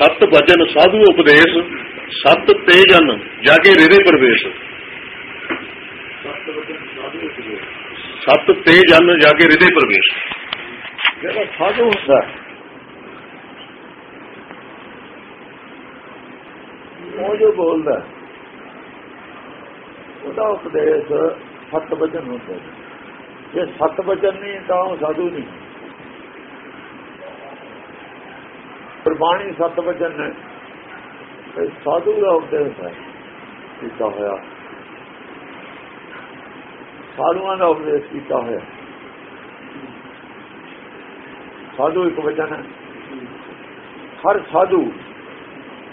ਸਤ ਵਚਨ ਸਾਧੂ ਉਪਦੇਸ਼, ਸਤ ਤੇਜਨ ਜਾ ਕੇ ਰਿਦੇ ਪ੍ਰਵੇਸ਼। ਸਤ ਤੇ ਜਨ ਜਾ ਕੇ ਰਿਦੇ ਪ੍ਰਵੇਸ਼। ਜਿਹੜਾ ਸਾਧੂ ਹੁੰਦਾ ਉਹ ਜੋ ਬੋਲਦਾ ਉਹਦਾ ਉਪਦੇਸ਼ ਸਤ ਵਚਨ ਹੁੰਦਾ ਜੇ ਸਤ ਵਚਨ ਨਹੀਂ, ਤਾਂ ਉਹ ਸਾਧੂ ਨਹੀਂ। ਪ੍ਰਬਾਣੀ ਸਤ ਵਚਨ ਹੈ ਇਹ ਸਾਧੂ ਦਾ ਉਪਦੇਸ਼ ਹੈ, ਕੀਤਾ ਹੋਇਆ। ਸਾਧੂਆਂ ਦਾ ਉਪਦੇਸ਼ ਕੀਤਾ ਹੋਇਆ। ਸਾਧੂ ਇੱਕ ਵਚਨ ਹੈ। ਹਰ ਸਾਧੂ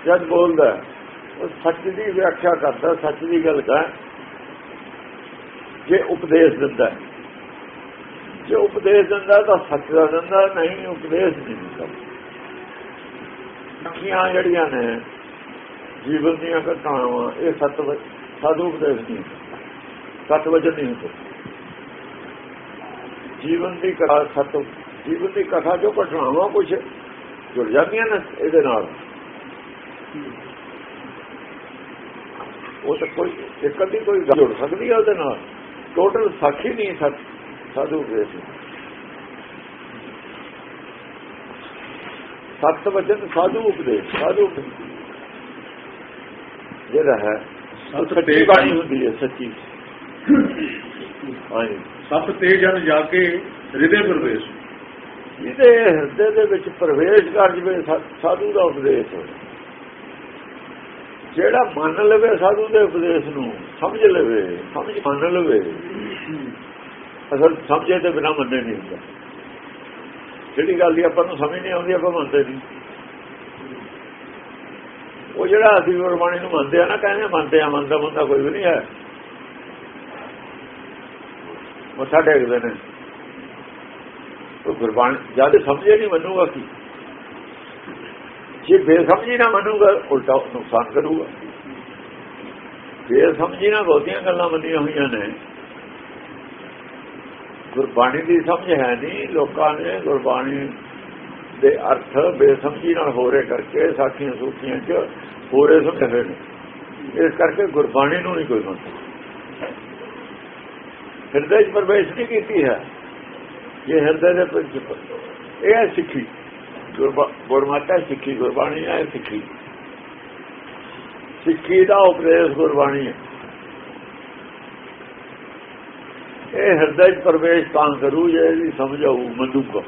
ਜਦ ਬੋਲਦਾ ਉਹ ਸੱਚ ਦੀ ਵਿਆਖਿਆ ਕਰਦਾ, ਸੱਚ ਦੀ ਗੱਲ ਕਰ ਜੇ ਉਪਦੇਸ਼ ਦਿੰਦਾ ਜੇ ਉਪਦੇਸ਼ ਦਿੰਦਾ ਤਾਂ ਸੱਚ ਦਾ ਦਿੰਦਾ ਨਹੀਂ, ਉਪਦੇਸ਼ ਨਹੀਂ ਦਿੰਦਾ। ਅੱਖੀਆਂ ਜਿਹੜੀਆਂ ਨੇ, ਜੀਵਨ ਦੀਆਂ ਘਟਨਾਵਾਂ, ਇਹ ਸਤ ਸਾਧੂ ਉਪਦੇਸ਼ ਨਹੀਂ ਸਤ ਵਜਨ ਨਹੀਂ ਹੁੰਦੇ। ਜੀਵਨ ਦੀ ਕਥਾ ਸਤ, ਜੀਵਨ ਦੀ ਕਥਾ ਜੋ ਘਟਨਾਵਾਂ ਕੁਝ ਜੁੜ ਜਾਂਦੀਆਂ ਨੇ ਇਹਦੇ ਨਾਲ। ਉਹ ਤਾਂ ਕੋਈ, ਇੱਕ ਅੱਧੀ ਕੋਈ ਗੱਲ ਜੁੜ ਸਕਦੀ ਹੈ ਉਹਦੇ ਨਾਲ। ਟੋਟਲ ਸਾਖੀ ਨਹੀਂ ਸਤ, ਸਾਧੂ ਉਪਦੇਸ਼ ਸਤ ਵਚਨ ਸਾਧੂ ਉਪਦੇਸ਼ ਸਾਧੂ ਜਿਹੜਾ ਹੈ ਸੱਚੀ ਬਾਣੀ ਹੁੰਦੀ ਹੈ ਸੱਚੀ। ਸਤ ਤੇ ਜਨ ਜਾ ਕੇ ਰਿਦੇ ਪ੍ਰਵੇਸ਼। ਜਿਹਦੇ ਹਿਰਦੇ ਦੇ ਵਿੱਚ ਪ੍ਰਵੇਸ਼ ਕਰ ਜਵੇ ਸਾਧੂ ਦਾ ਉਪਦੇਸ਼। ਜਿਹੜਾ ਮੰਨ ਲਵੇ ਸਾਧੂ ਦੇ ਉਪਦੇਸ਼ ਨੂੰ ਸਮਝ ਲਵੇ ਸਮਝ ਮੰਨ ਲਵੇ। ਅਸਲ ਸਮਝੇ ਤੇ ਬਿਨਾ ਮੰਨੇ ਨਹੀਂ ਹੁੰਦਾ। ਜਿਹੜੀ ਗੱਲ ਦੀ ਆਪਾਂ ਨੂੰ ਸਮਝ ਨਹੀਂ ਆਉਂਦੀ, ਆਪਾਂ ਮੰਨਦੇ ਨਹੀਂ। ਉਹ ਜਿਹੜਾ ਅਸੀਂ ਗੁਰਬਾਣੀ ਨੂੰ ਮੰਨਦੇ ਆ ਨਾ, ਕਹਿੰਦੇ ਮੰਨਦੇ ਆ, ਮੰਨਦਾ ਬੰਦਾ ਕੋਈ ਵੀ ਨਹੀਂ ਹੈ। ਮੱਥਾ ਟੇਕਦੇ ਨੇ। ਉਹ ਗੁਰਬਾਣੀ, ਜਦ ਸਮਝੇ ਨਹੀਂ ਮੰਨੂਗਾ ਕੀ? ਜੇ ਬੇਸਮਝੀ ਨਾ ਮੰਨੂਗਾ, ਉਲਟਾ ਨੁਕਸਾਨ ਕਰੂਗਾ। ਬੇਸਮਝੀ ਨਾਲ ਬਹੁਤੀਆਂ ਗੱਲਾਂ ਮੰਨੀਆਂ ਹੋਈਆਂ ਨੇ। ਗੁਰਬਾਣੀ ਦੀ ਸਮਝ ਹੈ ਨਹੀਂ। ਲੋਕਾਂ ਨੇ ਗੁਰਬਾਣੀ ਦੇ ਅਰਥ ਬੇਸਮਝੀ ਨਾਲ ਹੋਰੇ ਕਰਕੇ ਸਾਖੀਆਂ ਸੂਖੀਆਂ 'ਚ ਹੋਰੇ ਸਮਝੇ ਨੇ। ਇਸ ਕਰਕੇ ਗੁਰਬਾਣੀ ਨੂੰ ਨਹੀਂ ਕੋਈ ਮੰਨਦਾ। ਹਿਰਦੇ 'ਚ ਪ੍ਰਵੇਸ਼ ਨਹੀਂ ਕੀਤੀ ਹੈ। ਇਹ ਹਿਰਦੇ ਦੇ ਪ੍ਰਿੰਸੀਪਲ ਇਹ ਹੈ ਸਿੱਖੀ। ਗੁਰਬਾ- ਗੁਰਮਤਿ ਸਿੱਖੀ, ਗੁਰਬਾਣੀ ਹੈ ਸਿੱਖੀ। ਸਿੱਖੀ ਦਾ ਉਪਦੇਸ਼ ਗੁਰਬਾਣੀ ਹੈ। ਇਹ ਹਿਰਦੇ 'ਚ ਪ੍ਰਵੇਸ਼ ਤਾਂ ਕਰੂ ਜੇ ਇਹਦੀ ਸਮਝ ਆਊ ਮੰਨੂਗਾ।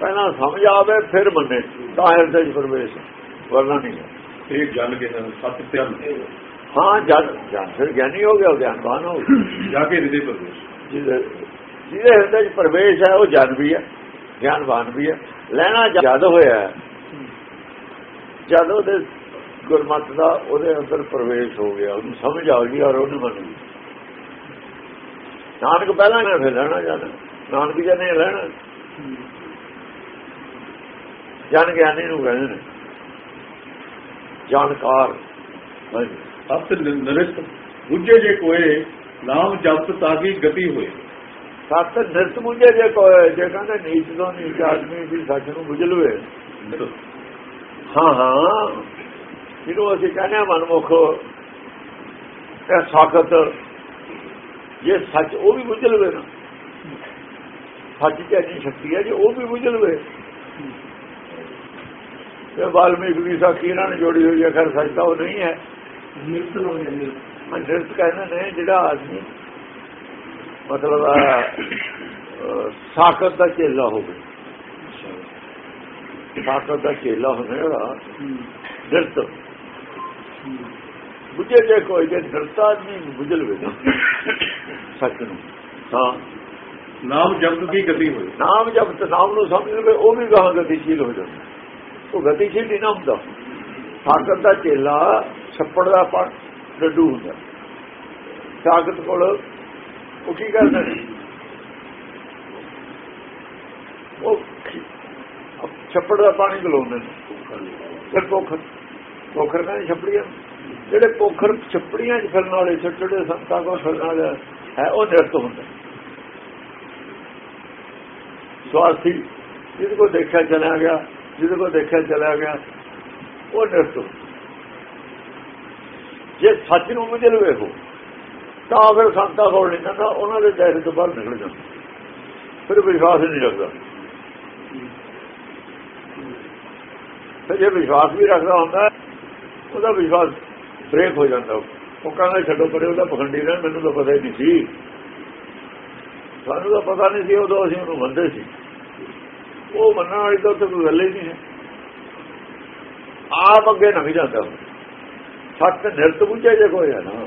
ਪਹਿਲਾਂ ਸਮਝ ਆਵੇ ਫਿਰ ਮੰਨੇ ਤਾਂ ਹਿਰਦੇ 'ਚ ਪ੍ਰਵੇਸ਼ ਵਰਨਾ ਨਹੀਂ ਹੈ। ਤੇ ਜਨ ਕੇ ਸਤ ਤੇ ਜਨ। ਹਾਂ ਜਨ ਜਨ ਫਿਰ ਗਿਆਨੀ ਹੋ ਗਿਆ ਗਿਆਨਵਾਨ ਹੋ ਜਾ ਕੇ ਰਿਦੇ ਪ੍ਰਵੇਸ਼। ਜਿਹਦੇ ਹਿਰਦੇ 'ਚ ਪ੍ਰਵੇਸ਼ ਹੈ ਉਹ ਜਨ ਵੀ ਹੈ ਗਿਆਨਵਾਨ ਵੀ ਹੈ। ਲੈਣਾ ਜਦ ਹੋਇਆ। ਜਦ ਉਹਦੇ ਗੁਰਮਤ ਦਾ ਉਹਦੇ ਅੰਦਰ ਪ੍ਰਵੇਸ਼ ਹੋ ਗਿਆ ਉਹਨੂੰ ਸਮਝ ਆ ਗਈ ਔਰ ਉਹਨੂੰ ਮੰਨ ਗਈ ਨਾਨਕ ਪਹਿਲਾਂ ਨਾ ਫਿਰ ਲੈਣਾ ਜਨ ਨਾਨਕ ਜੀ ਨੇ ਲੈਣਾ ਜਨ ਗਿਆਨੀ ਨੂੰ ਕਹਿੰਦੇ ਨੇ ਜਾਣਕਾਰ ਸਤ ਨਿਰਸਤ ਬੁੱਝੇ ਜੇ ਕੋਏ ਨਾਮ ਜਪਤ ਤਾਂ ਕੀ ਗਤੀ ਹੋਏ। ਸਤ ਨਿਰਤ ਮੁੰਝੇ ਜੇ ਕੋਈ ਜੇ ਕਹਿੰਦੇ ਨੀਚ ਤੋਂ ਨੀਚ ਆਦਮੀ ਵੀ ਸੱਚ ਨੂੰ ਬੁਝ ਲਵੇ। ਹਾਂ ਹਾਂ। ਜਿਹਨੂੰ ਅਸੀਂ ਕਹਿੰਦੇ ਮਨਮੁਖ ਇਹ ਸਾਖਤ ਜੇ ਸੱਚ ਉਹ ਵੀ ਬੁਝ ਲਵੇ ਨਾ ਸੱਚ ਦੀ ਇੰਨੀ ਸ਼ਕਤੀ ਹੈ ਜੇ ਉਹ ਵੀ ਬੁਝ ਲਵੇ ਤੇ ਵਾਲਮੀਕ ਦੀ ਸਾਖੀ ਇਹਨਾਂ ਨੇ ਜੋੜੀ ਹੋਈ ਹੈ ਖੈਰ ਸੱਚ ਤਾਂ ਉਹ ਨਹੀਂ ਹੈ। ਨਿਰਸਲ ਹੋ ਜਾਂਦੇ ਨਿਰਤ। ਕਹਿੰਦੇ ਨੇ ਜਿਹੜਾ ਆਦਮੀ ਮਤਲਬ ਸਾਖਤ ਦਾ ਚੇਲਾ ਹੋਵੇ। ਸਾਖਤ ਦਾ ਚੇਲਾ ਹੋਵੇਗਾ ਨਿਰਤ। ਬੁਝੇ ਜੇ ਕੋਈ ਜੇ ਨਿਰਤਾ ਨਹੀਂ ਬੁਝਲ ਵੇ ਸੱਚ ਨੂੰ। ਹਾਂ। ਨਾਮ ਜਪਤ ਕੀ ਗਤੀ ਹੋਏ ਨਾਮ ਜਬ ਤੇ ਨਾਮ ਨੂੰ ਸਮਝ ਲਵੇ ਉਹ ਵੀ ਗਾਹ ਗਤੀਸ਼ੀਲ ਹੋ ਜਾਂਦਾ। ਉਹ ਗਤੀਸ਼ੀਲ ਨਹੀਂ ਨਾ ਹੁੰਦਾ। ਸਾਖਤ ਦਾ ਚੇਲਾ ਛੱਪੜ ਦਾ ਪਾ ਡੱਡੂ ਹੁੰਦਾ। ਸਾਖਤ ਕੋਲ ਉਹ ਕੀ ਕਰਦੇ? ਉਹ ਛੱਪੜ ਦਾ ਪਾਣੀ ਗਲਾਉਂਦੇ ਨੇ। ਫਿਰ ਪੋਖਰ ਪੋਖਰ ਕਹਿੰਦੇ ਛੱਪੜੀਆਂ ਜਿਹੜੇ ਪੋਖਰ ਛੱਪੜੀਆਂ 'ਚ ਫਿਰਨ ਵਾਲੇ ਛੋਟੇ ਛੋਟੇ ਸੰਤਾਂ ਕੋਲ ਫਿਰਨ ਵਾਲੇ ਹੈ, ਉਹ ਨਿਰਤ ਹੁੰਦਾ। ਸਵਾਰਥੀ ਜਿਹਦੇ ਕੋ ਦੇਖਿਆ ਚਲਾ ਗਿਆ, ਜਿਹਦੇ ਕੋ ਦੇਖਿਆ ਚਲਾ ਗਿਆ, ਉਹ ਨਿਰਤ ਜੇ ਸੱਚ ਨੂੰ ਮੁਝੇ ਵੇਖੋ, ਤਾਂ ਫਿਰ ਸੰਤਾਂ ਕੋਲ ਨਹੀਂ ਜਾਂਦਾ, ਉਹਨਾਂ ਦੇ ਦਾਇਰੇ ਤੋਂ ਬਾਹਰ ਨਿਕਲ ਜਾਂਦਾ। ਫਿਰ ਵਿਸ਼ਵਾਸ ਨਹੀਂ ਰੱਖਦਾ। ਫਿਰ ਜੇ ਵਿਸ਼ਵਾਸ ਵੀ ਰੱਖਦਾ ਹੁੰਦਾ, ਉਹਦਾ ਵਿਸ਼ਵਾਸ ਬ੍ਰੇਕ ਹੋ ਜਾਂਦਾ ਉਹ। ਕਹਿੰਦਾ ਛੱਡੋ ਪਰੇ ਉਹਦਾ ਪਖੰਡੀ ਨਾ ਮੈਨੂੰ ਤਾਂ ਪਤਾ ਹੀ ਨਹੀਂ ਸੀ। ਸਾਨੂੰ ਤਾਂ ਪਤਾ ਨਹੀਂ ਸੀ ਉਦੋਂ ਅਸੀਂ ਉਹਨੂੰ ਮੰਨਦੇ ਸੀ। ਉਹ ਮੰਨਣ ਵਾਲੀ ਤਾਂ ਉੱਥੇ ਕੋਈ ਗੱਲ ਹੀ ਨਹੀਂ ਹੈ। ਆਪ ਅੱਗੇ ਨਹੀਂ ਜਾਂਦਾ ਸੱਤ ਨਿਰਤ ਬੁੱਝੇ ਜੇ ਕੋਈ ਹੈ ਨਾ।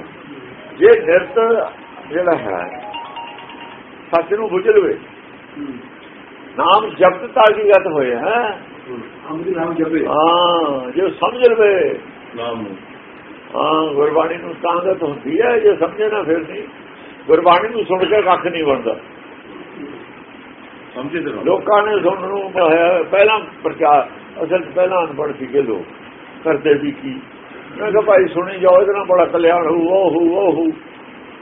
ਜੇ ਨਿਰਤ ਜਿਹੜਾ ਹੈ ਸੱਚ ਨੂੰ ਬੁੱਝ ਲਵੇ। ਨਾਮ ਜਪਤ ਤਾਕੀਗਤ ਹੋਏ ਹੈ। ਅੰਮ੍ਰਿਤ ਨਾਮ ਜਪੇ। ਹਾਂ ਜੇ ਸਮਝ ਲਵੇ। ਨਾਮ ਨੂੰ। ਹਾਂ ਗੁਰਬਾਣੀ ਨੂੰ ਤਾਂਗਤ ਹੁੰਦੀ ਹੈ ਜੇ ਸਮਝੇ ਨਾ ਫਿਰ ਨਹੀਂ। ਗੁਰਬਾਣੀ ਨੂੰ ਸੁਣ ਕੇ ਕੱਖ ਨਹੀਂ ਬਣਦਾ। ਸਮਝੇ। ਲੋਕਾਂ ਨੇ ਸੁਣਨ ਨੂੰ ਪਹਿਲਾਂ ਪ੍ਰਚਾਰ ਅਸਲ ਪਹਿਲਾਂ ਅਨਪੜ੍ਹ ਸੀਗੇ ਲੋਕ ਕਰਦੇ ਵੀ ਕੀ। ਮੈਂ ਕਿਹਾ ਭਾਈ ਸੁਣੀ ਜਾਓ ਇਹਦੇ ਨਾਲ ਬੜਾ ਕਲਿਆਣ ਹੋਊ ਉਹ ਹੋਊ ਉਹ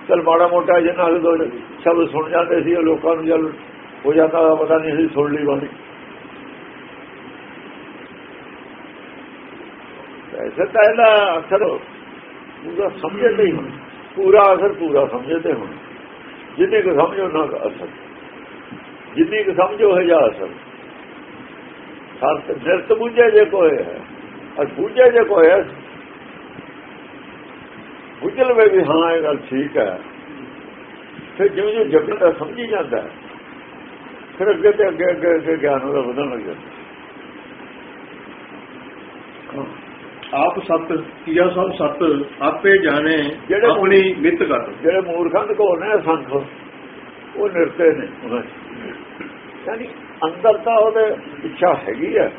ਚਲ ਮਾੜਾ ਮੋਟਾ ਜਿੰਨਾ ਦੇ ਸ਼ਬਦ ਸੁਣ ਜਾਂਦੇ ਸੀ ਉਹ ਲੋਕਾਂ ਨੂੰ ਜਦ ਹੋ ਜਾਂਦਾ ਪਤਾ ਨਹੀਂ ਸੀ ਸੁਣ ਲਈ ਬਾਣੀ। ਐਸਾ ਤਾਂ ਇਹਦਾ ਅਸਰ ਪੂਰਾ ਸਮਝਦੇ ਹੀ ਹੁਣ ਪੂਰਾ ਅਸਰ ਪੂਰਾ ਸਮਝਦੇ ਹੁਣ। ਜਿੰਨੇ ਕੁ ਸਮਝੋ ਨਾ ਅਸਰ। ਜਿੰਨੀ ਕੁ ਸਮਝੋ ਹੈ ਜਾ ਅਸਰ। ਸਤ ਨਿਰਤ ਬੁਝੇ ਜੇ ਕੋਏ ਹੈ, ਅਰ ਬੁਝੇ ਜੇ ਕੋਏ ਹੈ ਬੁਝਲ ਵੇ ਵੀ ਹਾਂ, ਇਹ ਗੱਲ ਠੀਕ ਹੈ। ਫਿਰ ਜਿਵੇਂ ਜਿਵੇਂ ਜਪਦਾ ਸਮਝੀ ਜਾਂਦਾ ਫਿਰ ਅੱਗੇ ਤੇ ਅੱਗੇ ਅੱਗੇ ਅੱਗੇ ਗਿਆਨ ਉਹਦਾ ਵਧਣ ਲੱਗ ਜਾਂਦਾ। ਆਪ ਸਤ ਕੀਆ ਸਭ ਸਤ ਆਪੇ ਜਾਣੇ ਜਿਹੜੇ ਆਪਣੀ ਮਿੱਤ ਕਰ। ਜਿਹੜੇ ਮੂਰਖਾਂ ਦੇ ਕੋਲ ਨੇ ਸੰਖ ਉਹ ਨਿਰਤੇ ਨੇ। ਯਾਨੀ ਅੰਦਰ ਤਾਂ ਉਹਦੇ ਇੱਛਾ ਹੈਗੀ ਹੈ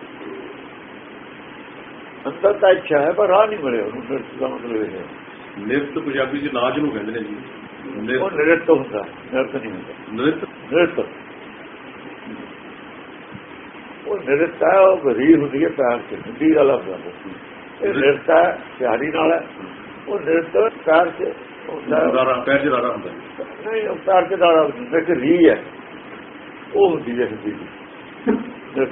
ਅੰਦਰ ਤਾਂ ਇੱਛਾ ਹੈ ਪਰ ਰਾਹ ਨਹੀਂ ਮਿਲਿਆ ਉਹਨੂੰ। ਨਿਰਤ ਦਾ ਮਤਲਬ ਇਹ ਹੈ। ਨਿਰਤ ਪੰਜਾਬੀ ਚ ਨਾਜ ਨੂੰ ਕਹਿੰਦੇ ਨੇ ਜੀ। ਉਹ ਨਿਰਤ। ਹੁੰਦਾ ਨਿਰਤ ਨਹੀਂ ਹੁੰਦਾ। ਨਿਰਤ। ਨਿਰਤ। ਉਹ ਨਿਰਤ ਹੈ ਉਹ ਗਰੀਬ ਹੁੰਦੀ ਹੈ ਪੈਰ ਚ ਹੁੰਦੀ ਦਾ ਲਫ਼ਜ਼ ਹੈ ਇਹ ਨਿਰਤ ਹੈ ਪਿਆਰੀ ਨਾਲ ਹੈ। ਉਹ ਨਿਰਤ ਪੈਰ ਚ ਹੁੰਦਾ ਹੈ। ਦਾਰਾ ਪੈਰ ਚ ਦਾਰਾ ਹੁੰਦਾ ਹੈ। ਨਹੀਂ ਉਹ ਪੈਰ ਚ ਦਾੜਾ ਇੱਕ ਰੀ ਹੈ। ਉਹ ਹੁੰਦੀ ਹੈ ਨਿਰਤ।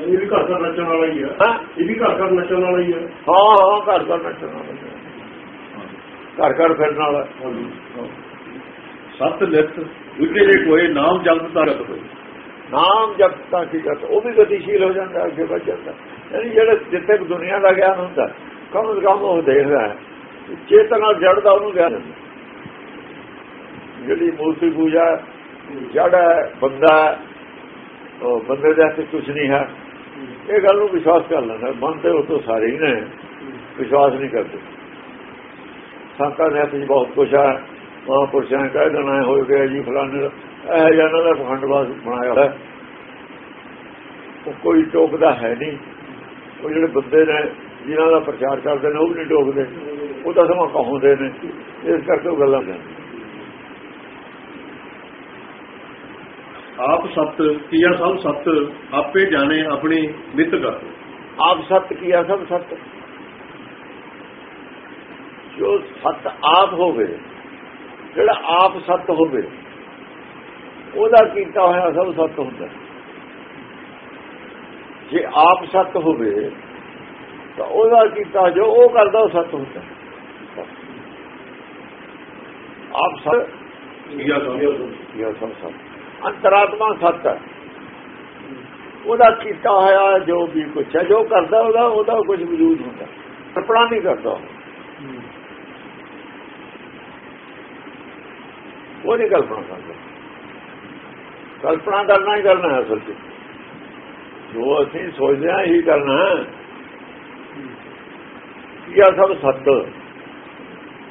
ਇਹ ਵੀ ਘਰ ਘਰ ਨੱਚਣ ਵਾਲਾ ਹੀ ਆ ਹਾਂ। ਇਹ ਵੀ ਘਰ ਘਰ ਨੱਚਣ ਵਾਲਾ ਹੀ ਆ ਹਾਂ ਹਾਂ ਘਰ ਘਰ ਨੱਚਣ ਵਾਲਾ ਘਰ ਘਰ ਫਿਰਨ ਵਾਲਾ ਸਤ ਨਿਰਤ ਦੂਜੇ ਜੇ ਕੋਈ ਨਾਮ ਜਪਤ ਤਾਰਤ ਹੋਏ ਨਾਮ ਜਪਤਾ ਕੀ ਕਰਦਾ? ਉਹ ਵੀ ਗਤੀਸ਼ੀਲ ਹੋ ਜਾਂਦਾ ਅੱਗੇ ਵੱਧ ਜਾਂਦਾ। ਯਾਨੀ ਜਿਹੜਾ ਜਿੱਥੇ ਕੁ ਦੁਨੀਆ ਦਾ ਗਿਆਨ ਹੁੰਦਾ ਕਮ ਸੇ ਕਮ ਉਹ ਦੇਖਦਾ ਹੈ। ਚੇਤਨਾ ਜੜਦਾ ਉਹਨੂੰ ਗਿਆਨ ਹੁੰਦਾ। ਜਿਹੜੀ ਮੂਰਤੀ ਪੂਜਾ ਜੜ ਹੈ ਬੰਦਾ ਉਹ ਬੰਦੇ ਦੇ ਹੱਥ ਕੁਝ ਨਹੀਂ ਹੈ। ਇਹ ਗੱਲ ਨੂੰ ਵਿਸ਼ਵਾਸ ਕਰ ਲੈਂਦਾ ਮਨ ਤੇ ਉਹ ਤੋਂ ਸਾਰੇ ਹੀ ਨੇ ਵਿਸ਼ਵਾਸ ਨਹੀਂ ਕਰਦੇ। ਸੰਤਾਂ ਦੇ ਹੱਥ 'ਚ ਬਹੁਤ ਕੁਛ ਹੈ ਮਹਾਂਪੁਰਸ਼ਾਂ ਨੇ ਕਹਿ ਦੇਣਾ ਹੈ, ਹੋ ਗਿਆ ਜੀ ਫਲਾਣੇ ਦਾ ਇਹ ਜਨਾਂ ਦਾ ਪਖੰਡਵਾਸ ਬਣਾਇਆ ਹੋਇਆ। ਉਹ ਕੋਈ ਟੋਕਦਾ ਹੈ ਨਹੀਂ। ਉਹ ਜਿਹੜੇ ਬੰਦੇ ਨੇ ਜਿਨ੍ਹਾਂ ਦਾ ਪ੍ਰਚਾਰ ਕਰਦੇ ਨੇ ਉਹ ਵੀ ਨਹੀਂ ਟੋਕਦੇ ਉਹ ਤਾਂ ਸਮਾਂ ਕਹਾਉਂਦੇ ਨੇ। ਇਸ ਕਰਕੇ ਉਹ ਗੱਲਾਂ ਕਰਦੇ ਆਪ ਸਤ ਕੀਆ ਸਭ ਸਤ ਆਪੇ ਜਾਣੇ ਆਪਣੀ ਮਿੱਤ ਕਰ ਆਪ ਸਤ ਕੀਆ ਸਭ ਸਤ। ਜੋ ਸਤ ਆਪ ਹੋਵੇ ਜਿਹੜਾ ਆਪ ਸਤ ਹੋਵੇ ਉਹਦਾ ਕੀਤਾ ਹੋਇਆ ਸਭ ਸਤ ਹੁੰਦਾ। ਜੇ ਆਪ ਸਤ ਹੋਵੇ ਤਾਂ ਉਹਦਾ ਕੀਤਾ ਜੋ ਉਹ ਕਰਦਾ ਉਹ ਸਤ ਹੁੰਦਾ। ਆਪ ਸਤ ਕੀਆ ਸਭ ਸਤ? ਅੰਤਰਾਤਮਾ ਸਤ ਹੈ। ਉਹਦਾ ਕੀਤਾ ਹੋਇਆ ਜੋ ਵੀ ਕੁਛ ਹੈ ਜੋ ਕਰਦਾ ਉਹਦਾ ਉਹਦਾ ਕੁਝ ਵਜੂਦ ਹੁੰਦਾ। ਕਲਪਨਾ ਨਹੀਂ ਕਰਦਾ। ਉਹ। ਨਹੀਂ ਕਲਪਨਾ ਕਰਦਾ। ਕਲਪਨਾ ਕਰਨਾ ਹੀ ਕਰਨਾ ਹੈ ਅਸਲ 'ਚ। ਜੋ ਅਸੀਂ ਸੋਚਦੇ ਹਾਂ ਇਹੀ ਕਰਨਾ ਹੈ। ਕੀ ਆ ਸਭ ਸੱਤ?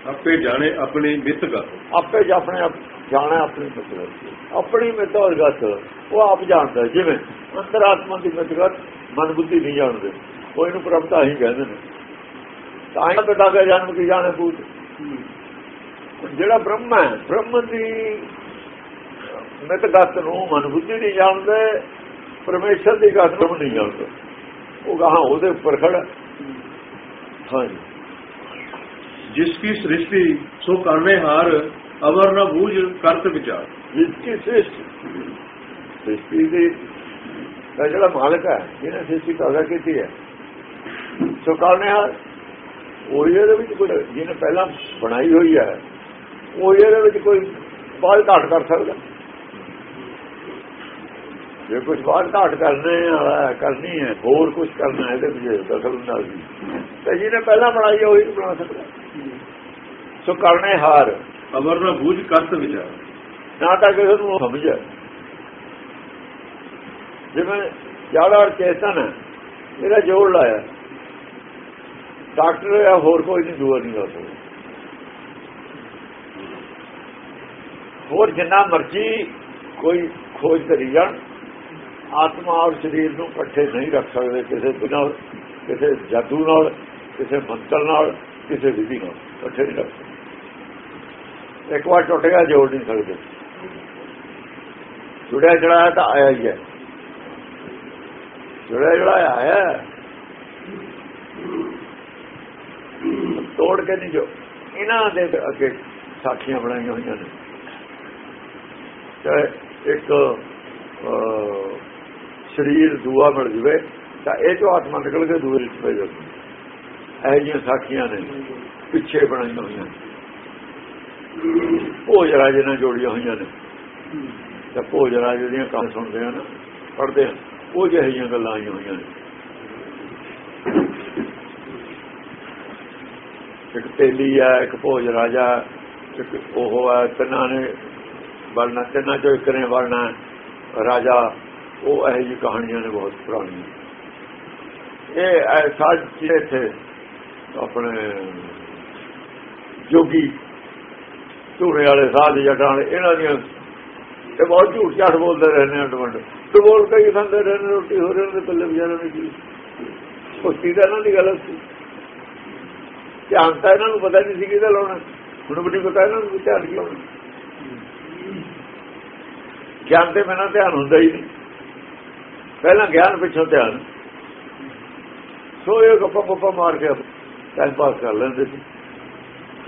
ਆਪੇ ਜਾਣੇ ਆਪਣੀ ਮਿੱਤ ਕਰ ਆਪੇ ਜ ਆਪਣੇ ਆਪ ਜਾਣਾ ਆਪਣੀ ਮਤਲਬ ਆਪਣੀ ਮਿਤਵਰਗਤ ਉਹ ਆਪ ਜਾਣਦਾ ਜਿਵੇਂ ਅੰਤਰਾਤਮਾ ਦੀ ਮਿਤਵਰਗਤ ਮਨ ਬੁੱਧੀ ਨਹੀਂ ਜਾਣਦੇ। ਉਹ ਇਹਨੂੰ ਪ੍ਰਭਤਾ ਹੀ ਕਹਿੰਦੇ ਨੇ। ਤਾਂ ਹੀ ਬੇਟਾ ਕੇ ਜਨਮ ਕੀ ਜਾਣੇ ਪੂਤ ਜਿਹੜਾ ਬ੍ਰਹਮ ਹੈ ਬ੍ਰਹਮ ਦੀ ਮਿਤਗਤ ਨੂੰ ਮਨ ਬੁੱਧੀ ਨਹੀਂ ਜਾਣਦੇ ਪਰਮੇਸ਼ਰ ਦੀ ਗਤ ਨੂੰ ਨਹੀਂ ਜਾਣਦੇ ਉਹ ਕਹਾ ਉਹਦੇ ਉੱਪਰ ਖੜਾ। ਹਾਂਜੀ। ਜਿਸ ਕੀ ਸ੍ਰਿਸ਼ਟੀ ਸੋ ਕਰਨੇ ਹਾਰ ਅਵਰ ਨ ਬੂਝ ਕਰਤ ਵਿਚਾਰ। ਜਿਸकी ਸ੍ਰਿਸ਼ਟੀ? ਸ੍ਰਿਸ਼ਟੀ ਦੀ ਜਿਹੜਾ ਮਾਲਕ ਹੈ ਜਿਹਨੇ ਸ੍ਰਿਸ਼ਟੀ ਪੈਦਾ ਕੀਤੀ ਹੈ ਸੋ ਕਰਨੇ ਹਾਰ। ਉਹ ਇਹਦੇ ਵਿੱਚ ਕੋਈ ਜਿਹਨੇ ਪਹਿਲਾਂ ਬਣਾਈ ਹੋਈ ਹੈ ਉਹ ਇਹਦੇ ਵਿੱਚ ਕੋਈ ਬਾਲ ਘਾਟ ਕਰ ਸਕਦਾ। ਜੇ ਕੁਝ ਬਾਲ ਘਾਟ ਕਰਨੇ ਵਾਲਾ ਕਰਨੀ ਹੈ ਹੋਰ ਕੁਝ ਕਰਨਾ ਹੈ ਇਹਦੇ ਵਿੱਚ ਦਖਲ ਨਾਲ ਵੀ ਤੇ ਜਿਹਨੇ ਪਹਿਲਾਂ ਬਣਾਈ ਹੈ ਉਹੀ ਨਹੀਂ ਬਣਾ ਸਕਦਾ। ਸੋ ਕਰਨੇ ਹਾਰ। ਅਵਰ ਨਾ ਬੂਝ ਕਰਤ ਵਿਚਾਰ। ਨਾ ਤਾਂ ਕਿਸੇ ਨੂੰ ਉਹ ਸਮਝ। ਹੈ ਜਿਵੇਂ ਜ਼ਿਆਦਾ ਔਰ ਚੇਤਨ ਹੈ ਇਹਦਾ ਜੋੜ ਲਾਇਆ। ਡਾਕਟਰ ਜਾਂ ਹੋਰ ਕੋਈ ਨਹੀਂ ਦੂਆ ਨਹੀਂ ਕਰ ਸਕਦਾ ਹੋਰ ਜਿੰਨਾ ਮਰਜ਼ੀ ਕੋਈ ਖੋਜ ਕਰੀ ਜਾਣ। ਆਤਮਾ ਔਰ ਸਰੀਰ ਨੂੰ ਇਕੱਠੇ ਨਹੀਂ ਰੱਖ ਸਕਦੇ, ਕਿਸੇ ਬਿਨਾਂ, ਕਿਸੇ ਜਾਦੂ ਨਾਲ, ਕਿਸੇ ਮੰਤਰ ਨਾਲ, ਕਿਸੇ ਵਿਧੀ ਨਾਲ ਇਕੱਠੇ ਨਹੀਂ ਰੱਖ ਸਕਦੇ। ਇੱਕ ਵਾਰ ਟੁੱਟ ਗਿਆ ਜੋੜ ਨਹੀਂ ਸਕਦੇ। ਜੁੜਿਆ ਜੜਾਇਆ ਤਾਂ ਆਇਆ ਹੀ ਹੈ। ਜੁੜਿਆ ਜੜਾਇਆ ਆਇਆ ਤੋੜ ਕੇ ਨਹੀਂ ਜੋ। ਇਹਨਾਂ ਦੇ ਅੱਗੇ ਸਾਖੀਆਂ ਬਣਾਈਆਂ ਹੋਈਆਂ ਨੇ। ਤੇ ਇੱਕ ਸਰੀਰ ਦੂਆ ਮਿਲ ਜਵੇ, ਤਾਂ ਇਹ ਜੋ ਆਤਮਾ ਨਿਕਲ ਕੇ ਦੂਏ ਵਿੱਚ ਪੈ ਜਾਂਦੀ ਇਹ ਜਿਹੀਆਂ ਸਾਖੀਆਂ ਨੇ, ਪਿੱਛੇ ਬਣਾਈਆਂ ਹੋਈਆਂ ਭੋਜ ਰਾਜੇ ਨਾਲ ਜੋੜੀਆਂ ਹੋਈਆਂ ਨੇ। ਤਾਂ ਭੋਜ ਰਾਜੇ ਦੀਆਂ ਕੰਮ ਸੁਣਦੇ ਆ ਨਾ, ਪੜ੍ਹਦੇ ਆ, ਉਹ ਜਿਹੇ ਜਿਹੀਆਂ ਗੱਲਾਂ ਆਈਆਂ ਹੋਈਆਂ ਨੇ। ਇੱਕ ਤੇਲੀ ਆ, ਇੱਕ ਭੋਜ ਰਾਜਾ, ਇੱਕ ਉਹ ਆ, ਤਿੰਨਾਂ ਨੇ ਵਰਨਾ ਤਿੰਨਾਂ ਚੋਂ ਇੱਕ ਨੇ ਬਣਨਾ ਰਾਜਾ। ਉਹ ਇਹੋ ਜਿਹੀ ਕਹਾਣੀਆਂ ਨੇ ਬਹੁਤ ਪੁਰਾਣੀਆਂ। ਇਹ ਸਾਜ ਇੱਥੇ ਆਪਣੇ ਜੋਗੀ ਝੂੜੇ ਵਾਲੇ ਸਾਧ ਜਟਾਂ ਵਾਲੇ ਇਹਨਾਂ ਦੀਆਂ ਇਹ ਬਹੁਤ ਝੂਠ ਝਾਠ ਬੋਲਦੇ ਰਹਿੰਦੇ ਆ ਡਵੰਡ ਤੇ ਬੋਲ ਕੇ ਹੀ ਖਾਂਦੇ ਰਹਿੰਦੇ ਰੋਟੀ ਹੋ ਰਹੇ ਨੇ ਪੱਲੇ ਵਿਚਾਰਿਆਂ ਨੇ ਕੀ ਕੁਸ਼ਤੀ ਦਾ ਇਹਨਾਂ ਦੀ ਗਲਤ ਸੀ। ਧਿਆਨ ਤਾਂ ਇਹਨਾਂ ਨੂੰ ਪਤਾ ਨਹੀਂ ਸੀ ਕਿਹਦਾ ਲਾਉਣਾ। ਹੁਣ ਬੜੀ ਪਤਾ ਇਹਨਾਂ ਨੂੰ ਧਿਆਨ ਕੀ ਲਾਉਣਾ ਗਿਆਨ ਤੇ ਬਿਨਾਂ ਧਿਆਨ ਹੁੰਦਾ ਹੀ ਨਹੀਂ। ਪਹਿਲਾਂ ਗਿਆਨ ਪਿੱਛੋਂ ਧਿਆਨ। ਸੋ ਇਹ ਗੱਪਾ ਗੱਪਾ ਮਾਰ ਕੇ ਟਾਈਮ ਪਾਸ ਕਰ ਲੈਂਦੇ ਸੀ।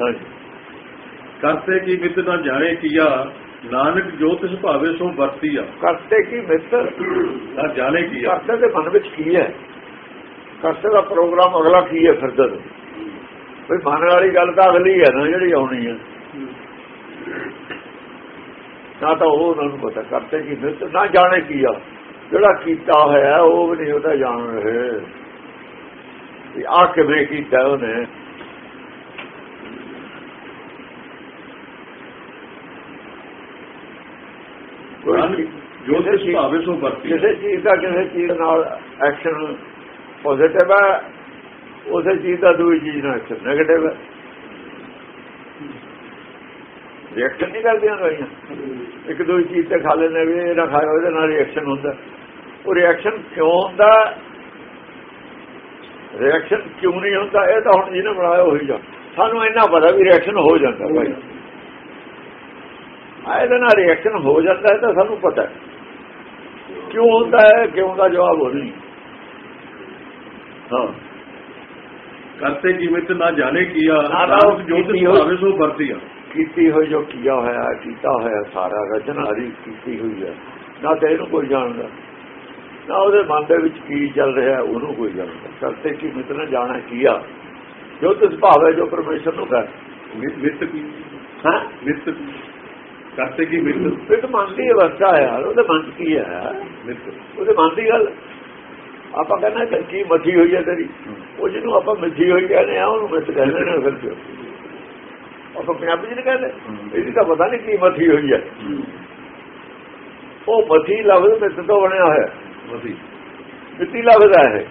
ਹਾਂਜੀ। ਕਰਤੇ ਕੀ ਮਿੱਤ ਨਾ ਜਾਣੇ ਕੀਆ ਨਾਨਕ ਜੋ ਤਿਸ ਭਾਵੇ ਸੋ ਵਰਤੀਆ। ਕਰਤੇ ਕੀ ਮਿੱਤਰ ਨਾ ਜਾਣੇ ਕੀਆ। ਕਰਤੇ ਦੇ ਮਨ ਵਿੱਚ ਕੀ ਹੈ? ਕਰਤੇ ਦਾ ਪ੍ਰੋਗਰਾਮ ਅਗਲਾ ਕੀ ਹੈ ਫਿਰ ਜਦ? ਵੀ ਮਨ ਵਾਲੀ ਗੱਲ ਤਾਂ ਅਗਲੀ ਹੈ ਨਾ ਜਿਹੜੀ ਆਉਣੀ ਹੈ। ਨਾ ਤਾਂ ਉਹ ਉਹਨਾਂ ਨੂੰ ਪਤਾ ਕਰਤੇ ਕੀ ਮਿੱਤਰ ਨਾ ਜਾਣੇ ਕੀ ਆ ਜਿਹੜਾ ਕੀਤਾ ਹੋਇਆ ਉਹ ਵੀ ਨਹੀਂ ਉਹਦਾ ਜਾਣ ਰਹੇ। ਵੀ ਆ ਕਿਵੇਂ ਕੀਤਾ ਉਹਨੇ? ਜੋ ਤਿਸ ਭਾਵੇ ਸੋ ਵਰਤੀਆ ਕਿਸੇ ਚੀਜ਼ ਦਾ ਕਿਸੇ ਚੀਜ਼ ਨਾਲ ਐਕਸ਼ਨ ਪੋਜ਼ਿਟਿਵ ਹੈ ਉਸੇ ਚੀਜ਼ ਦਾ ਦੂਜੀ ਚੀਜ਼ ਨਾਲ ਐਕਸ਼ਨ ਨੈਗੇਟਿਵ ਹੈ। ਰਿਐਕਸ਼ਨ ਨਹੀਂ ਕਰਦੀਆਂ ਗਈਆਂ ਇੱਕ ਦੂਜੀ ਚੀਜ਼ ਤੇ ਖਾ ਲੈਂਦੇ ਵੀ ਇਹ ਨਾ ਖਾਓ ਉਹਦੇ ਨਾਲ ਰਿਐਕਸ਼ਨ ਹੁੰਦਾ। ਉਹ ਰਿਐਕਸ਼ਨ ਕਿਉਂ ਹੁੰਦਾ? ਰਿਐਕਸ਼ਨ ਕਿਉਂ ਨਹੀਂ ਹੁੰਦਾ? ਇਹ ਤਾਂ ਹੁਣ ਜਿਹਨੇ ਬਣਾਇਆ ਹੋਈ ਜਾ ਸਾਨੂੰ ਇੰਨਾ ਪਤਾ ਵੀ ਰਿਐਕਸ਼ਨ ਹੋ ਜਾਂਦਾ ਭਾਈ। ਇਹਦੇ ਨਾਲ ਰਿਐਕਸ਼ਨ ਹੋ ਜਾਂਦਾ ਤਾਂ ਸਾਨੂੰ ਪਤਾ ਕਿਉਂ ਹੁੰਦਾ ਹੈ ਕਿਉਂ ਦਾ ਜਵਾਬ ਹੋ ਨਹੀਂ। ਹਾਂ। ਕਰਤੇ ਕੀ ਮਿੱਤ ਨਾ ਜਾਣੇ ਕੀਆ ਜੋ ਹੋਈ- ਭਾਵੇ ਸੋ ਵਰਤੀਆ ਕੀਤੀ ਹੋਈ ਜੋ ਕੀਆ ਹੋਇਆ ਕੀਤਾ ਹੋਇਆ ਸਾਰਾ ਰਚਨਾ ਹਰੀ ਕੀਤੀ ਹੋਈ ਹੈ। ਨਾ ਤਾਂ ਇਹਨੂੰ ਕੋਈ ਜਾਣਦਾ। ਨਾ ਉਹਦੇ ਮਨ ਦੇ ਵਿੱਚ ਕੀ ਚੱਲ ਰਿਹਾ ਉਹਨੂੰ ਕੋਈ ਜਾਣਦਾ ਕਰਤੇ ਕੀ ਮਿੱਤਰ ਜਾਣਾ ਕੀਆ ਜੋ ਤਿਸ ਭਾਵ ਜੋ ਪਰਮੇਸ਼ਰ ਨੂੰ ਮਿ- ਮਿੱਤ ਕੀ? ਹਾਂ? ਮਿੱਤ? ਕਰਤੇ ਕੀ ਮਿੱਤ ਇਹ ਤਾਂ ਮਨ ਦੀ ਅਵਸਥਾ ਯਾਰ ਉਹਦੇ ਮਨ ਕੀ ਹੈ ਮਿੱਤ ਉਹਦੇ ਮਨ ਦੀ ਗੱਲ। ਆਪਾਂ ਕਹਿੰਦੇ ਕਿ ਕੀ ਮੱਠੀ ਹੋਈ ਹੈ ਤੇਰੀ। ਉਹ ਜਿਹਨੂੰ ਆਪਾਂ ਮਿੱਠੀ ਹੋਈ ਕਹਿੰਦੇ ਆ ਉਹਨੂੰ ਮਿੱਠ ਕਹਿੰਦੇ ਨੇ ਫਿਰ ਕਿਉਂ? ਆਪਾਂ ਪੰਜਾਬੀ ਨਹੀਂ ਕਹਿੰਦੇ। ਇਹਦੀ ਤਾਂ ਪਤਾ ਨਹੀਂ ਕੀ ਮੱਠੀ ਹੋਈ ਹੈ। ਉਹ ਮੱਠੀ ਲਫ਼ਜ਼ ਮਿੱਤ ਤੋਂ ਬਣਿਆ ਹੋਇਆ। ਮਤੀ ਮਿੱਤੀ ਲਫ਼ਜ਼ ਹੈ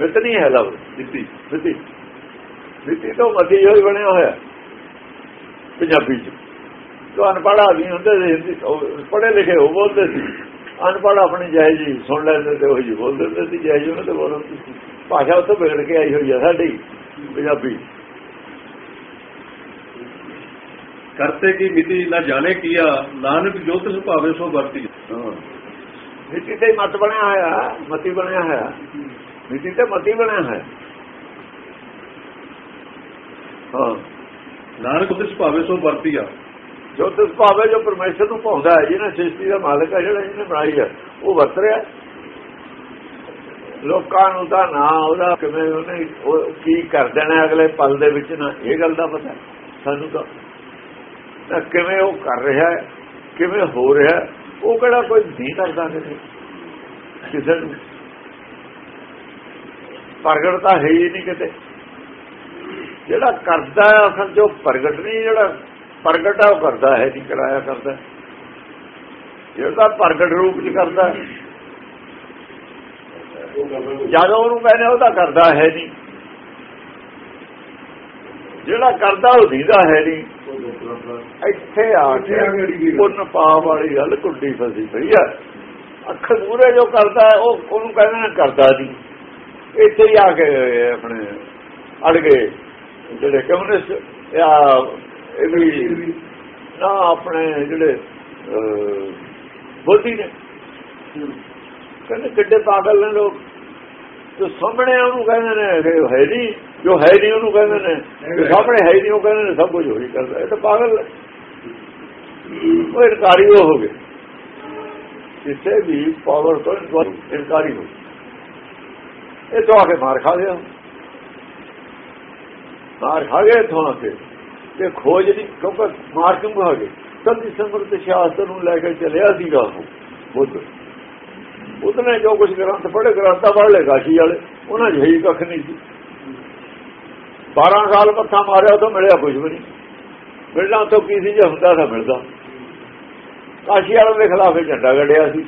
ਨਹੀਂ ਹੈ ਲਫ਼ਜ਼ ਮਿੱਤੀ ਮਿੱਤੀ ਮਿੱਤੀ ਤੋਂ ਮੱਠੀ ਹੋਈ ਬਣਿਆ ਹੋਇਆ। ਪੰਜਾਬੀ ਚ। ਜੋ ਅਨਪੜ੍ਹ ਆਦਮੀ ਹੁੰਦੇ ਸੀ ਹਿੰਦੀ ਪੜ੍ਹੇ ਲਿਖੇ ਉਹ ਬੋਲਦੇ ਸੀ। ਅਨਪੜ੍ਹ ਆਪਣੀ ਜਾਇ ਜੀ ਸੁਣ ਲੈਂਦੇ ਤੇ ਉਹ ਜੀ ਬੋਲ ਦਿੰਦੇ ਸੀ ਜਾਇ ਜੀ ਉਹਨਾਂ ਤੇ ਬੋਲਦੇ ਸੀ। ਭਾਸ਼ਾ ਉੱਥੇ ਵਿਗੜ ਕੇ ਆਈ ਹੋਈ ਹੈ ਸਾਡੀ ਪੰਜਾਬੀ। ਕਰਤੇ ਕੀ ਮਿਤੀ ਨਾ ਜਾਣੇ ਕੀਆ ਨਾਨਕ ਜੋ ਤਿਸ ਭਾਵੇ ਸੋ ਵਰਤੀਆ ਹਾਂ। ਮਿੱਟੀ ਤੇ ਮਤ ਬਣਿਆ ਹੋਇਆ ਮਤੀ ਬਣਿਆ ਹੋਇਆ ਮਿੱਟੀ ਤੇ ਮਤੀ ਬਣਿਆ ਹੋਇਆ ਹਾਂ। ਨਾਨਕ ਤਿਸ ਭਾਵੇ ਸੋ ਵਰਤੀਆ ਜੋ ਤਿਸ ਭਾਵੇ ਜੋ ਪਰਮੇਸ਼ਰ ਨੂੰ ਭਾਉਂਦਾ ਹੈ ਜਿਹਨੇ ਸ੍ਰਿਸ਼ਟੀ ਦਾ ਮਾਲਕ ਹੈ ਜਿਹੜਾ ਇਹਨੇ ਬਣਾਈ ਹੈ ਉਹ ਵਰਤ ਰਿਹਾ ਲੋਕਾਂ ਨੂੰ ਤਾਂ ਨਾ ਉਹਦਾ ਕਿਵੇਂ ਉਹਨੇ ਉਹ ਕੀ ਕਰ ਦੇਣਾ ਅਗਲੇ ਪਲ ਦੇ ਵਿੱਚ ਨਾ ਇਹ ਗੱਲ ਦਾ ਪਤਾ ਸਾਨੂੰ ਤਾਂ ਤਾਂ ਕਿਵੇਂ ਉਹ ਕਰ ਰਿਹਾ ਹੈ ਕਿਵੇਂ ਹੋ ਰਿਹਾ ਹੈ, ਉਹ ਕਿਹੜਾ ਕੋਈ ਨਹੀਂ ਕਰਦਾ ਕਿਸੇ ਕਿਸੇ ਨੂੰ। ਪ੍ਰਗਟ ਤਾਂ ਹੈ ਹੀ ਨਹੀਂ ਕਿਤੇ। ਜਿਹੜਾ ਕਰਦਾ ਹੈ ਅਸਲ ਜੋ ਪ੍ਰਗਟ ਨਹੀਂ, ਜਿਹੜਾ ਪ੍ਰਗਟ ਹੈ ਉਹ ਕਰਦਾ ਹੈ, ਨਹੀਂ ਕਰਾਇਆ ਕਰਦਾ। ਜਿਹੜਾ ਪ੍ਰਗਟ ਰੂਪ ਚ ਕਰਦਾ ਹੈ। ਜਦੋਂ ਉਹਨੂੰ ਕਹਿੰਦੇ ਉਹ ਤਾਂ ਕਰਦਾ ਹੈ ਨਹੀਂ। ਜਿਹੜਾ ਕਰਦਾ ਉਹ ਦੀਦਾ ਹੈ ਨਹੀਂ। ਇੱਥੇ ਆ ਕੇ ਪੁੰਨ ਪਾਪ ਵਾਲੀ ਗੱਲ ਕੁੱਡੀ ਫਸੀ ਪਈ ਆ। ਅੱਖ ਮੂਰੇ ਜੋ ਕਰਦਾ ਉਹ ਉਹਨੂੰ ਕਹਿੰਦੇ ਨੇ ਕਰਦਾ ਨਹੀਂ ਇੱਥੇ ਹੀ ਆ ਕੇ ਆਪਣੇ ਅੜ ਗਏ। ਜਿਹੜੇ ਕਮਿਊਨਿਸਟ ਆ ਇਹ ਵੀ ਨਾ ਆਪਣੇ ਜਿਹੜੇ ਬੋਧੀ ਨੇ। ਕਹਿੰਦੇ ਕਿੱਡੇ ਪਾਗਲ ਨੇ ਲੋਕ। ਜੋ ਸਾਹਮਣੇ ਉਹਨੂੰ ਕਹਿੰਦੇ ਨੇ ਹੈ ਨਹੀਂ। ਜੋ ਹੈ ਨਹੀਂ ਉਹਨੂੰ ਕਹਿੰਦੇ ਨੇ, ਜੋ ਸਾਹਮਣੇ ਹੈ ਹੀ ਨਹੀਂ ਉਹ ਕਹਿੰਦੇ ਨੇ, ਸਭ ਕੁਝ ਹੋਈ ਕਰਦਾ। ਇਹ ਤਾਂ ਪਾਗਲ ਉਹ ਇਨਕਾਰੀ ਉਹ ਹੋ ਗਏ। ਕਿਸੇ ਵੀ ਪਾਵਰ ਤੋਂ ਇਨਕਾਰੀ ਹੋ ਇਹ ਤੋਂ ਆ ਕੇ ਮਾਰ ਖਾ ਲਿਆ। ਮਾਰ ਖਾ ਗਏ ਤੋਂ ਆ ਕੇ। ਤੇ ਖੋਜ ਨਹੀਂ ਕਿਉਂਕਿ ਮਾਰ ਕਿਉਂ ਖਾ ਗਏ? ਤਦ ਦਸੰਬਰ ਤੇ ਸ਼ਾਸਤਰ ਨੂੰ ਲੈ ਕੇ ਚੱਲਿਆ ਸੀਗਾ ਉਹ, ਬੁੱਧ। ਉਹਨੇ ਜੋ ਕੁਝ ਗ੍ਰੰਥ ਪੜ੍ਹੇ, ਗ੍ਰੰਥਾਂ ਪੜ੍ਹ ਲਏ, ਕਾਸ਼ੀ ਵਾਲੇ। ਉਹਨਾਂ ਜਿਹੀ ਕੱਖ ਨਹੀਂ ਸੀ। 12 ਸਾਲ ਮੱਥਾ ਮਾਰਿਆ ਉਹ ਮਿਲਿਆ ਕੁਝ ਵੀ ਨਹੀਂ। ਮਿਲਣਾ ਤੋਂ ਕੀ ਸੀ ਜੇ ਹੁੰਦਾ ਤਾਂ ਮਿਲਦਾ। ਕਾਸ਼ੀ ਵਾਲੇ ਦੇ ਖਿਲਾਫ ਝੰਡਾ ਗੱਡਿਆ ਸੀ।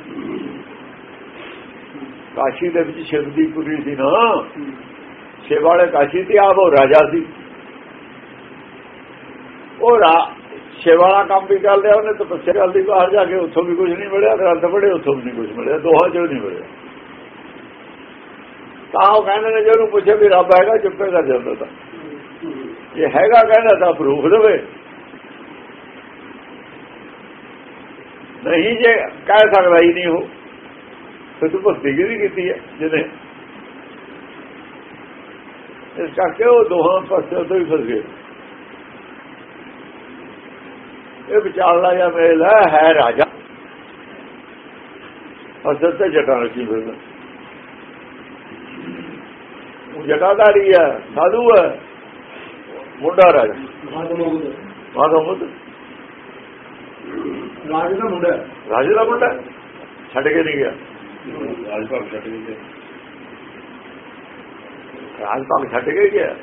ਕਾਸ਼ੀ ਦੇ ਵਿੱਚ ਸ਼ਿਵ ਦੀ ਕੁੜੀ ਸੀ ਨਾ। ਸ਼ਿਵ ਵਾਲੇ ਕਾਸ਼ੀ ਤੇ ਆਪ ਉਹ ਰਾਜਾ ਸੀ। ਉਹ ਰਾ, ਸ਼ਿਵ ਕੰਮ ਵੀ ਕਰ ਲਿਆ, ਉਹਨੇ ਤਪੱਸਿਆ ਕਰ ਲਈ ਬਾਹਰ ਜਾ ਕੇ ਉੱਥੋਂ ਵੀ ਕੁਝ ਨਹੀਂ ਮਿਲਿਆ, ਗ੍ਰੰਥ ਪੜ੍ਹੇ, ਉੱਥੋਂ ਵੀ ਨਹੀਂ ਕੁਝ ਮਿਲਿਆ, ਦੋਹਾਂ ਚੋਂ ਨਹੀਂ ਮਿਲਿਆ। ਤਾਂ ਉਹ ਕਹਿੰਦੇ ਨੇ ਜਿਹਨੂੰ ਪੁੱਛੇ ਵੀ ਰੱਬ ਹੈਗਾ, ਚੁੱਪੇ ਕਰ ਜਾਂਦਾ ਤਾਂ। ਜੇ ਹੈਗਾ ਕਹਿੰਦਾ ਤਾਂ ਪ੍ਰੂਫ ਦੇਵੇ। ਨਹੀਂ ਜੇ ਕਹਿ ਸਕਦਾ ਹੀ ਨਹੀਂ ਉਹ। ਫਿਰ ਤੂੰ ਭਗਤੀ ਕਿਹਦੀ ਕੀਤੀ ਹੈ ਜਿਹਨੇ? ਇਸ ਕਰਕੇ ਉਹ ਦੋਹਾਂ ਪਾਸੇ ਤੋਂ ਹੀ ਫਸ ਗਏ। ਇਹ ਵਿਚਾਰਲਾ ਜਾਂ ਮੇਲ ਹੈ ਰਾਜਾ। ਅਸਲ ਤੇ ਜਟਾਂ ਰੱਖੀ ਫਿਰਦਾ ਉਹ ਜਟਾਦਾਰੀ ਹੈ, ਸਾਧੂ ਹੈ। ਮੁੰਡਾ ਰਾਜਾ। ਮਾਧੋ ਮੁੱਦ ਰਾਜ ਦਾ ਮੁੰਡਾ। ਰਾਜੇ ਦਾ ਮੁੰਡਾ। ਛੱਡ ਕੇ ਨਹੀਂ ਗਿਆ। ਰਾਜ ਭਾਗ ਛੱਡ ਕੇ ਰਾਜ ਭਾਗ ਛੱਡ ਕੇ ਗਿਆ।